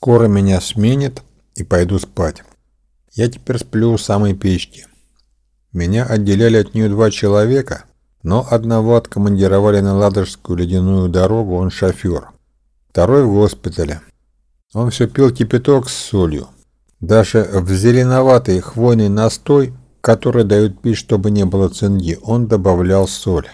Скоро меня сменят и пойду спать. Я теперь сплю у самой печки. Меня отделяли от нее два человека, но одного откомандировали на Ладожскую ледяную дорогу, он шофер. Второй в госпитале. Он все пил кипяток с солью. Даже в зеленоватый хвойный настой, который дают пить, чтобы не было цинги, он добавлял соль.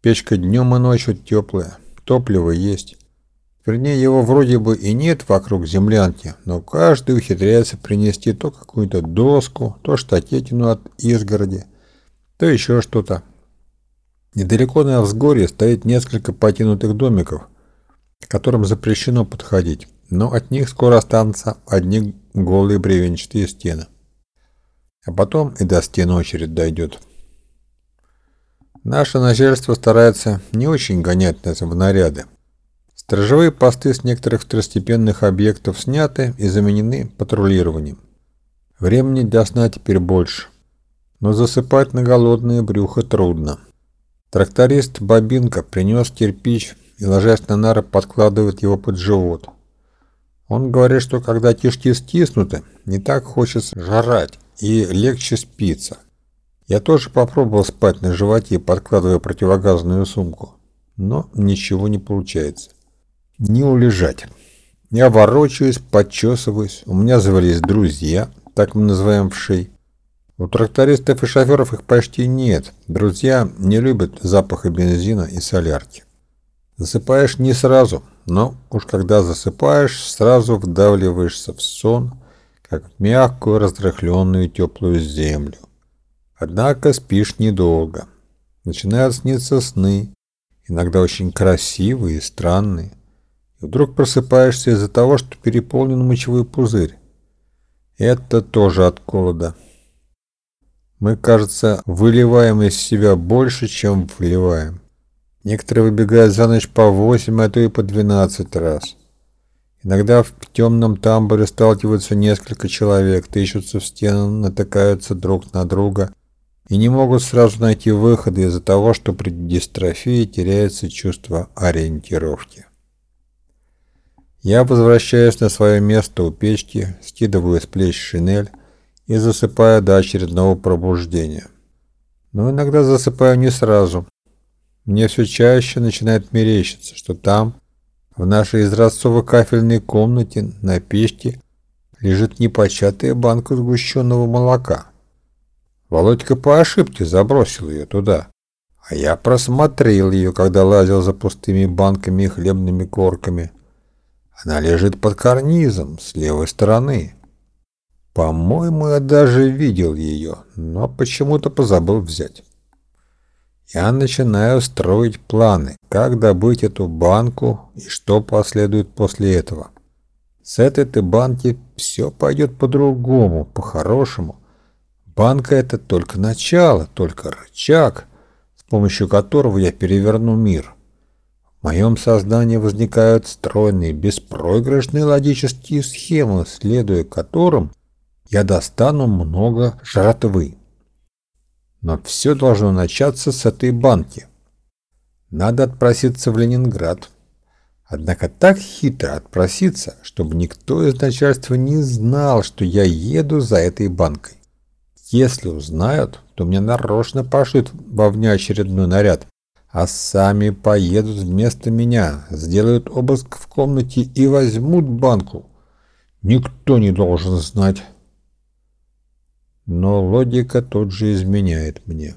Печка днем и ночью теплая, топливо есть. Вернее, его вроде бы и нет вокруг землянки, но каждый ухитряется принести то какую-то доску, то штакетину от изгороди, то еще что-то. Недалеко на взгорье стоит несколько потянутых домиков, к которым запрещено подходить, но от них скоро останутся одни голые бревенчатые стены. А потом и до стены очередь дойдет. Наше начальство старается не очень гонять нас в наряды. Сторожевые посты с некоторых второстепенных объектов сняты и заменены патрулированием. Времени для сна теперь больше, но засыпать на голодное брюхо трудно. Тракторист Бабинка принес кирпич и, ложась на нары, подкладывает его под живот. Он говорит, что когда кишки стиснуты, не так хочется жрать и легче спится. Я тоже попробовал спать на животе, подкладывая противогазную сумку, но ничего не получается. Не улежать. Я ворочаюсь, подчесываюсь, у меня завались друзья, так мы называем вшей. У трактористов и шоферов их почти нет. Друзья не любят запаха бензина и солярки. Засыпаешь не сразу, но уж когда засыпаешь, сразу вдавливаешься в сон, как в мягкую, раздрыхленную теплую землю. Однако спишь недолго. Начинают сниться сны, иногда очень красивые и странные. Вдруг просыпаешься из-за того, что переполнен мочевой пузырь. Это тоже от холода. Мы, кажется, выливаем из себя больше, чем вливаем. Некоторые выбегают за ночь по 8, а то и по 12 раз. Иногда в темном тамбуре сталкиваются несколько человек, тыщутся в стену, натыкаются друг на друга – и не могут сразу найти выхода из-за того, что при дистрофии теряется чувство ориентировки. Я возвращаюсь на свое место у печки, скидываю с плеч шинель и засыпаю до очередного пробуждения. Но иногда засыпаю не сразу. Мне все чаще начинает мерещиться, что там, в нашей изразцово-кафельной комнате на печке, лежит непочатая банка сгущенного молока – Володька по ошибке забросил ее туда. А я просмотрел ее, когда лазил за пустыми банками и хлебными корками. Она лежит под карнизом, с левой стороны. По-моему, я даже видел ее, но почему-то позабыл взять. Я начинаю строить планы, как добыть эту банку и что последует после этого. С этой-то банки все пойдет по-другому, по-хорошему. Банка — это только начало, только рычаг, с помощью которого я переверну мир. В моем сознании возникают стройные, беспроигрышные логические схемы, следуя которым я достану много жратвы. Но все должно начаться с этой банки. Надо отпроситься в Ленинград. Однако так хитро отпроситься, чтобы никто из начальства не знал, что я еду за этой банкой. Если узнают, то мне нарочно пошлют во внеочередной наряд, а сами поедут вместо меня, сделают обыск в комнате и возьмут банку. Никто не должен знать. Но логика тут же изменяет мне.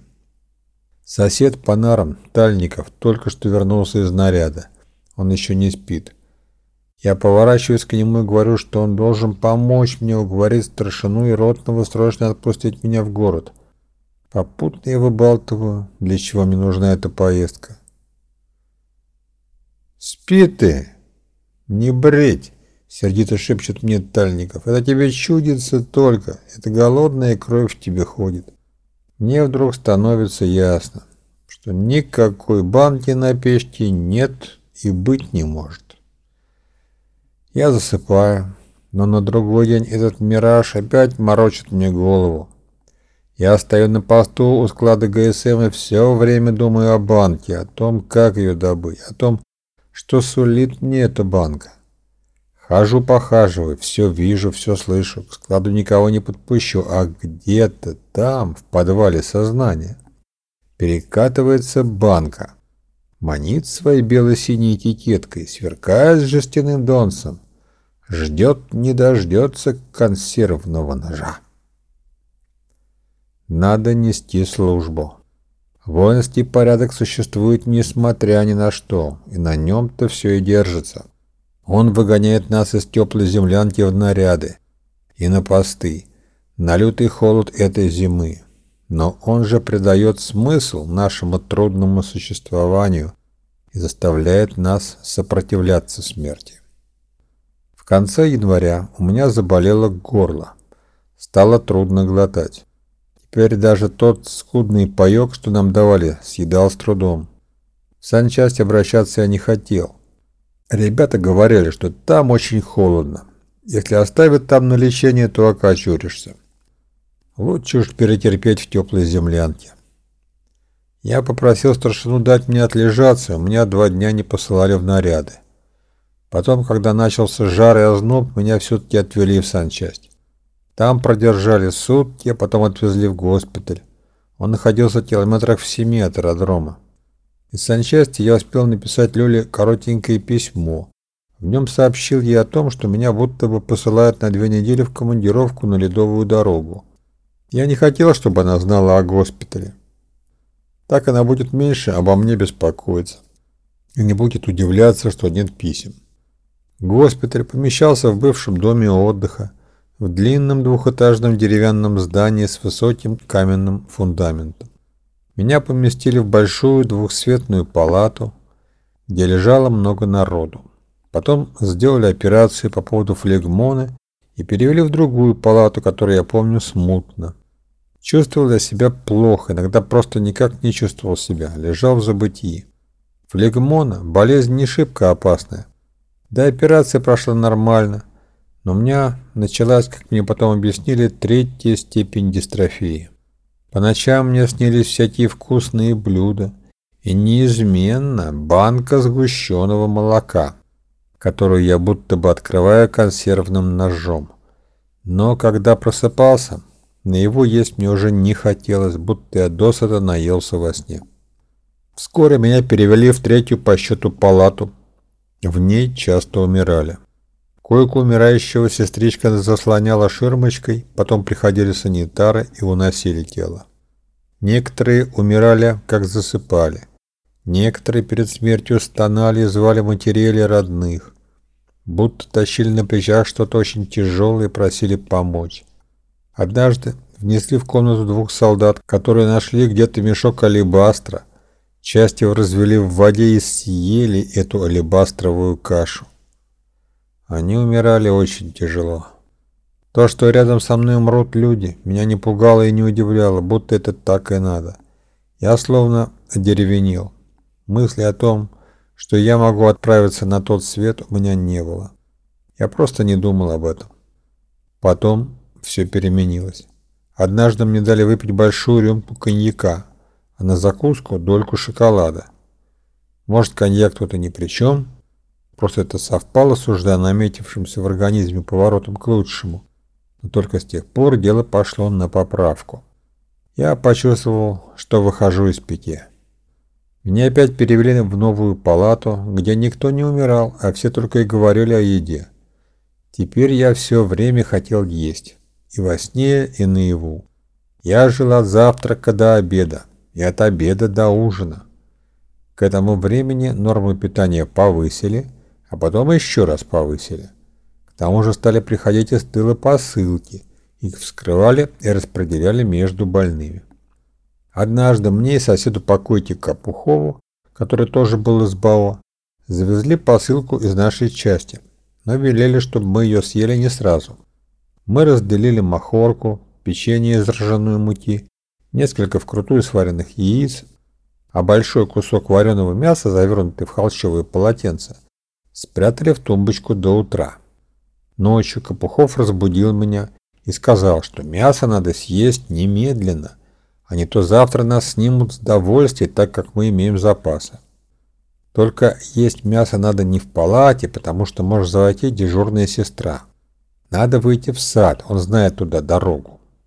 Сосед по нарам, Тальников, только что вернулся из наряда. Он еще не спит. Я поворачиваюсь к нему и говорю, что он должен помочь мне уговорить старшину и ротного срочно отпустить меня в город. Попутно я выбалтываю, для чего мне нужна эта поездка. «Спи ты! Не бредь!» — сердито шепчет мне Тальников. «Это тебе чудится только, это голодная кровь в тебе ходит». Мне вдруг становится ясно, что никакой банки на печке нет и быть не может. Я засыпаю, но на другой день этот мираж опять морочит мне голову. Я стою на посту у склада ГСМ и все время думаю о банке, о том, как ее добыть, о том, что сулит мне эта банка. Хожу-похаживаю, все вижу, все слышу, к складу никого не подпущу, а где-то там, в подвале сознания, перекатывается банка. Манит своей бело-синей этикеткой, сверкает с жестяным донцем. Ждет, не дождется консервного ножа. Надо нести службу. Воинский порядок существует несмотря ни на что, и на нем-то все и держится. Он выгоняет нас из теплой землянки в наряды и на посты, на лютый холод этой зимы. Но он же придает смысл нашему трудному существованию и заставляет нас сопротивляться смерти. В конце января у меня заболело горло. Стало трудно глотать. Теперь даже тот скудный паёк, что нам давали, съедал с трудом. В санчасть обращаться я не хотел. Ребята говорили, что там очень холодно. Если оставят там на лечение, то окочуришься. Лучше уж перетерпеть в теплой землянке. Я попросил старшину дать мне отлежаться, меня два дня не посылали в наряды. Потом, когда начался жар и озноб, меня все-таки отвели в санчасть. Там продержали сутки, а потом отвезли в госпиталь. Он находился в километрах в семи от аэродрома. Из санчасти я успел написать Лёле коротенькое письмо. В нем сообщил ей о том, что меня будто бы посылают на две недели в командировку на ледовую дорогу. Я не хотел, чтобы она знала о госпитале. Так она будет меньше обо мне беспокоиться и не будет удивляться, что нет писем. Госпиталь помещался в бывшем доме отдыха, в длинном двухэтажном деревянном здании с высоким каменным фундаментом. Меня поместили в большую двухсветную палату, где лежало много народу. Потом сделали операцию по поводу флегмона и перевели в другую палату, которую я помню смутно. Чувствовал я себя плохо, иногда просто никак не чувствовал себя, лежал в забытии. Флегмона – болезнь не шибко опасная. Да операция прошла нормально – но у меня началась, как мне потом объяснили, третья степень дистрофии. По ночам мне снились всякие вкусные блюда и неизменно банка сгущенного молока, которую я будто бы открываю консервным ножом. Но когда просыпался, на его есть мне уже не хотелось, будто я досыта наелся во сне. Вскоре меня перевели в третью по счету палату. В ней часто умирали. Койку умирающего сестричка заслоняла ширмочкой, потом приходили санитары и уносили тело. Некоторые умирали, как засыпали. Некоторые перед смертью стонали и звали матерей или родных. Будто тащили на плечах что-то очень тяжелое и просили помочь. Однажды внесли в комнату двух солдат, которые нашли где-то мешок алебастра. Часть его развели в воде и съели эту алебастровую кашу. Они умирали очень тяжело. То, что рядом со мной умрут люди, меня не пугало и не удивляло, будто это так и надо. Я словно одеревенел. Мысли о том, что я могу отправиться на тот свет, у меня не было. Я просто не думал об этом. Потом все переменилось. Однажды мне дали выпить большую рюмку коньяка, а на закуску дольку шоколада. Может, коньяк тут и ни при чем, Просто это совпало с уже наметившимся в организме поворотом к лучшему. Но только с тех пор дело пошло на поправку. Я почувствовал, что выхожу из пяти. Меня опять перевели в новую палату, где никто не умирал, а все только и говорили о еде. Теперь я все время хотел есть. И во сне, и наяву. Я жил от завтрака до обеда, и от обеда до ужина. К этому времени нормы питания повысили, а потом еще раз повысили. К тому же стали приходить из тыла посылки, их вскрывали и распределяли между больными. Однажды мне и соседу покойнику Капухову, который тоже был из БАО, завезли посылку из нашей части, но велели, чтобы мы ее съели не сразу. Мы разделили махорку, печенье из ржаной муки, несколько вкрутую сваренных яиц, а большой кусок вареного мяса, завернутый в холщовые полотенца, спрятали в тумбочку до утра. Ночью Капухов разбудил меня и сказал, что мясо надо съесть немедленно, а не то завтра нас снимут с довольствия, так как мы имеем запасы. Только есть мясо надо не в палате, потому что может зайти дежурная сестра. Надо выйти в сад, он знает туда дорогу.